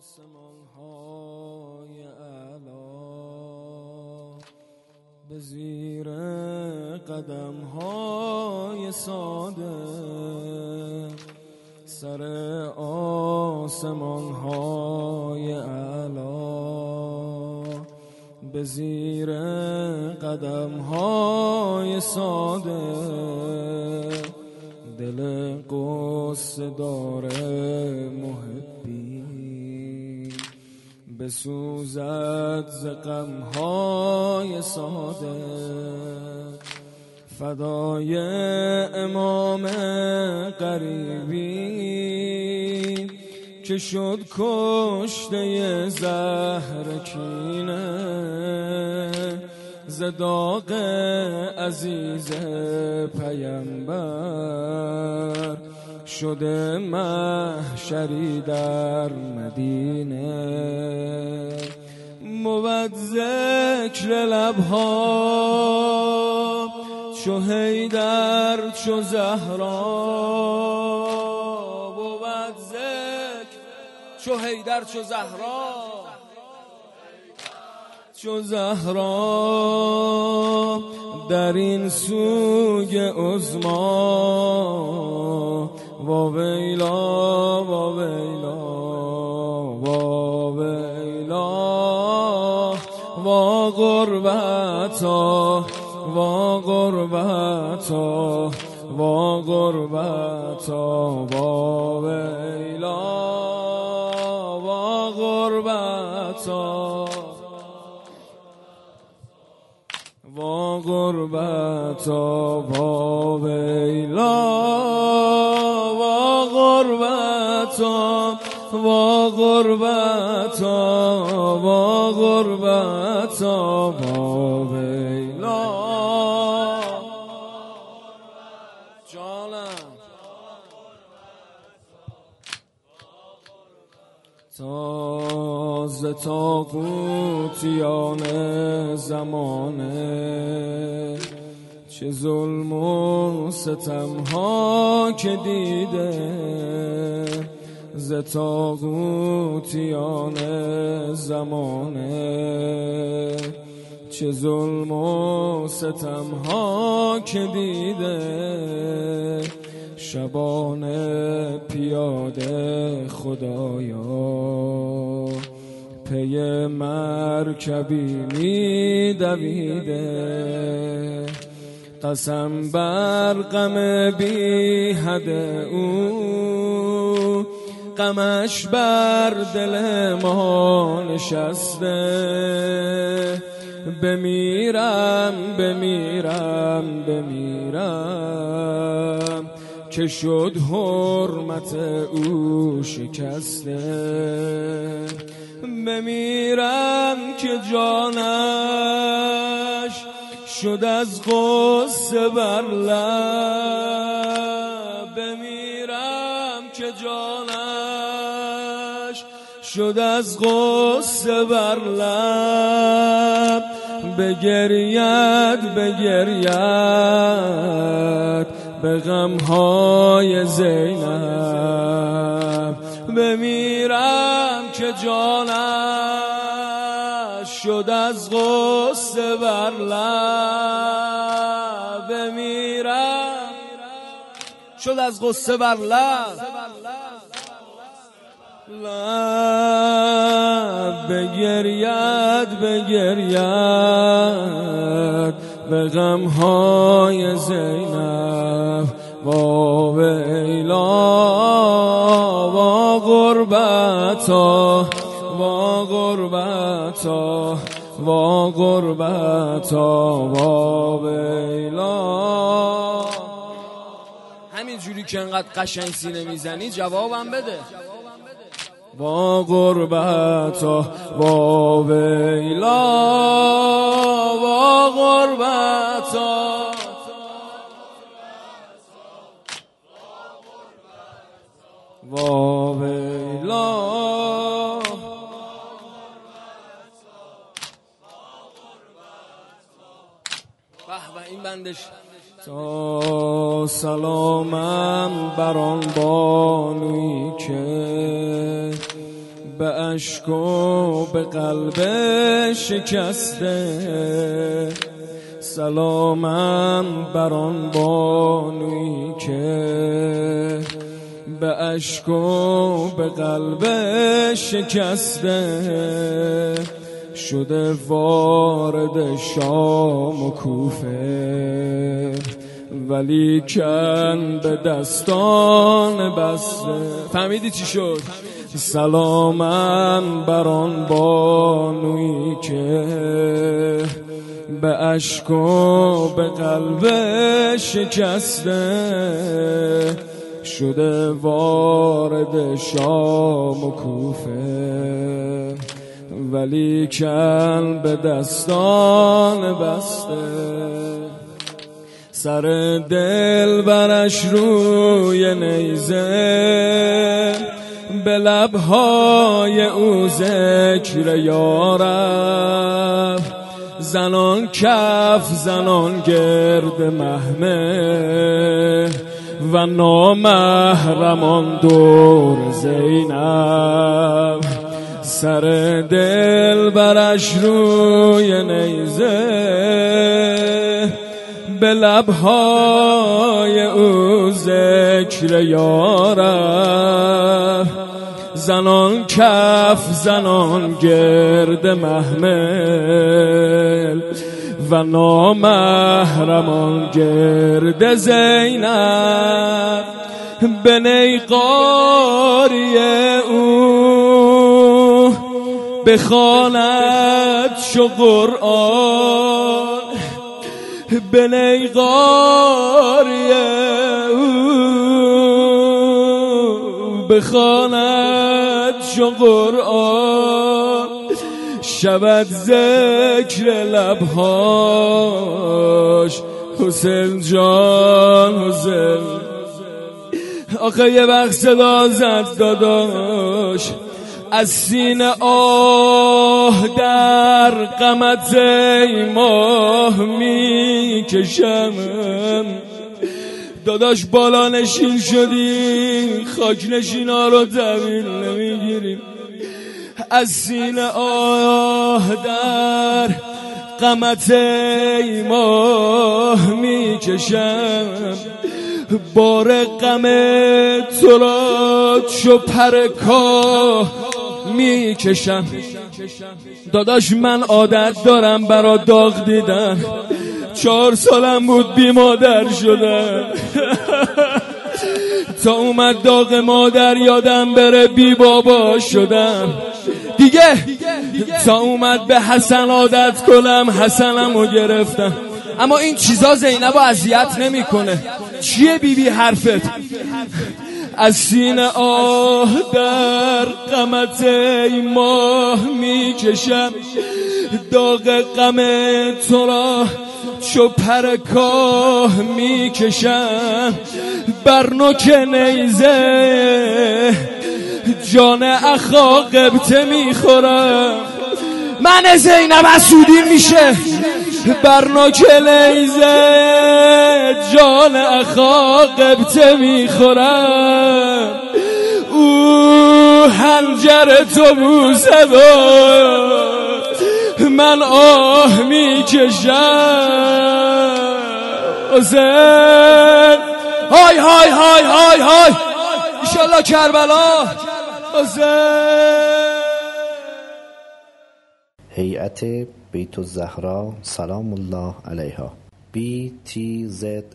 آسمان های اعلا به زیر قدم های ساده سر آسمان های اعلا به زیر قدم های ساده دل قصه داره محبی بسوزد ز غمهای ساده. فدای امام قریبی که شد کشته زهر کینه. زداق عزیز پیمبر شده محشری در مدینه. بود ذکر لبها چو هیدر چو زهرا. بود ذکر چو هیدر چو زهرا. چو زهرا. در این سوگ عزما و ویلا و ویلا و ویلا. و غربتا و غربتا و غربتا و ویلا. و غربتا و غربتا و ویلا. غربتا و غربتا و غربتا و ویلا. جانم. تاز تاقوتیان زمانه چه ظلم و ستم ها که دیده. ز تاغوتیان زمانه چه ظلم و ستم ها که دیده شبانه پیاده خدایا پی مرکبی می دویده قسم بر غم بی حد او غمش بر دل ما نشسته. بمیرم بمیرم بمیرم. که شد حرمت او شکسته. بمیرم که جانش شد از غصه بر بمیرم که جانش شد از غصه بر لب. بگرید بگرید به غمهای زینب. بمیرم که جانش شد از غصه بر لب. بمیرم شد از غصه بر لب. بگرید بگرید به غمهای زینب با ویلا و غربتا و غربتا و غربتا و ویلا همین جوری که انقدر قشنگ سینه می‌زنی جوابم بده. با غربتا با ویلا. با غربتا با ویلا. به این بندش. تا سلامم بر آن بانوی که به عشق و به قلب شکسته. سلامم بر آن بانوی که به عشق و به قلب شکسته. شده وارد شام و کوفه ولی کن به دستان بسته. فهمیدی چی شد؟ سلامم بر آن بانوی که به عشق و به قلب شکسته شده وارد شام و کوفه. ولی کن به دستان بسته. سر دل برش روی نیزه. به لبهای او ذکر یارب زنان کف زنان گرد محمه و نامحرمان دور زینب. سر دل برش روی نیزه به لبهای او ذکر یاره زنان کف زنان گرد محمل و نامحرمان گرد زینب. به نیقاری او بخواند شو قرآن. به نیقاری بخواند شو قرآن شود ذکر لبهاش. حسین جان حسین. آخه یه وقت صدا زد داداش. از سینه آه در قمت ماه می‌کشم. داداش بالا نشین شدی خاک نشینا رو نمی نمی‌گیریم از سینه آه در قمت ماه می‌کشم. بار غم تو را چو پر کاه می‌کشم. داداش من عادت دارم برا داغ دیدن. چهار سالم بود بی مادر شدن تا اومد داغ مادر یادم بره بی بابا شدم. دیگه تا اومد به حسن عادت کنم حسنم رو گرفتم. اما این چیزا زینب اذیت نمی‌کنه. چیه بیبی بی حرفت؟ از سینه آه در قمت ماه می‌کشم. داغ غم تو را چو پر کاه می‌کشم. بر نوک نیزه جان اخا قبطه می‌خورم. من زینب اسودی میشه. بر نوک نیزه جان اخا قبطه می‌خورم؟ او هنجر تو بوسه من آه می‌کشم. های های های های های. ایشالله کربلا. هیئت بیت الزهرا سلام الله علیها. btzs.ir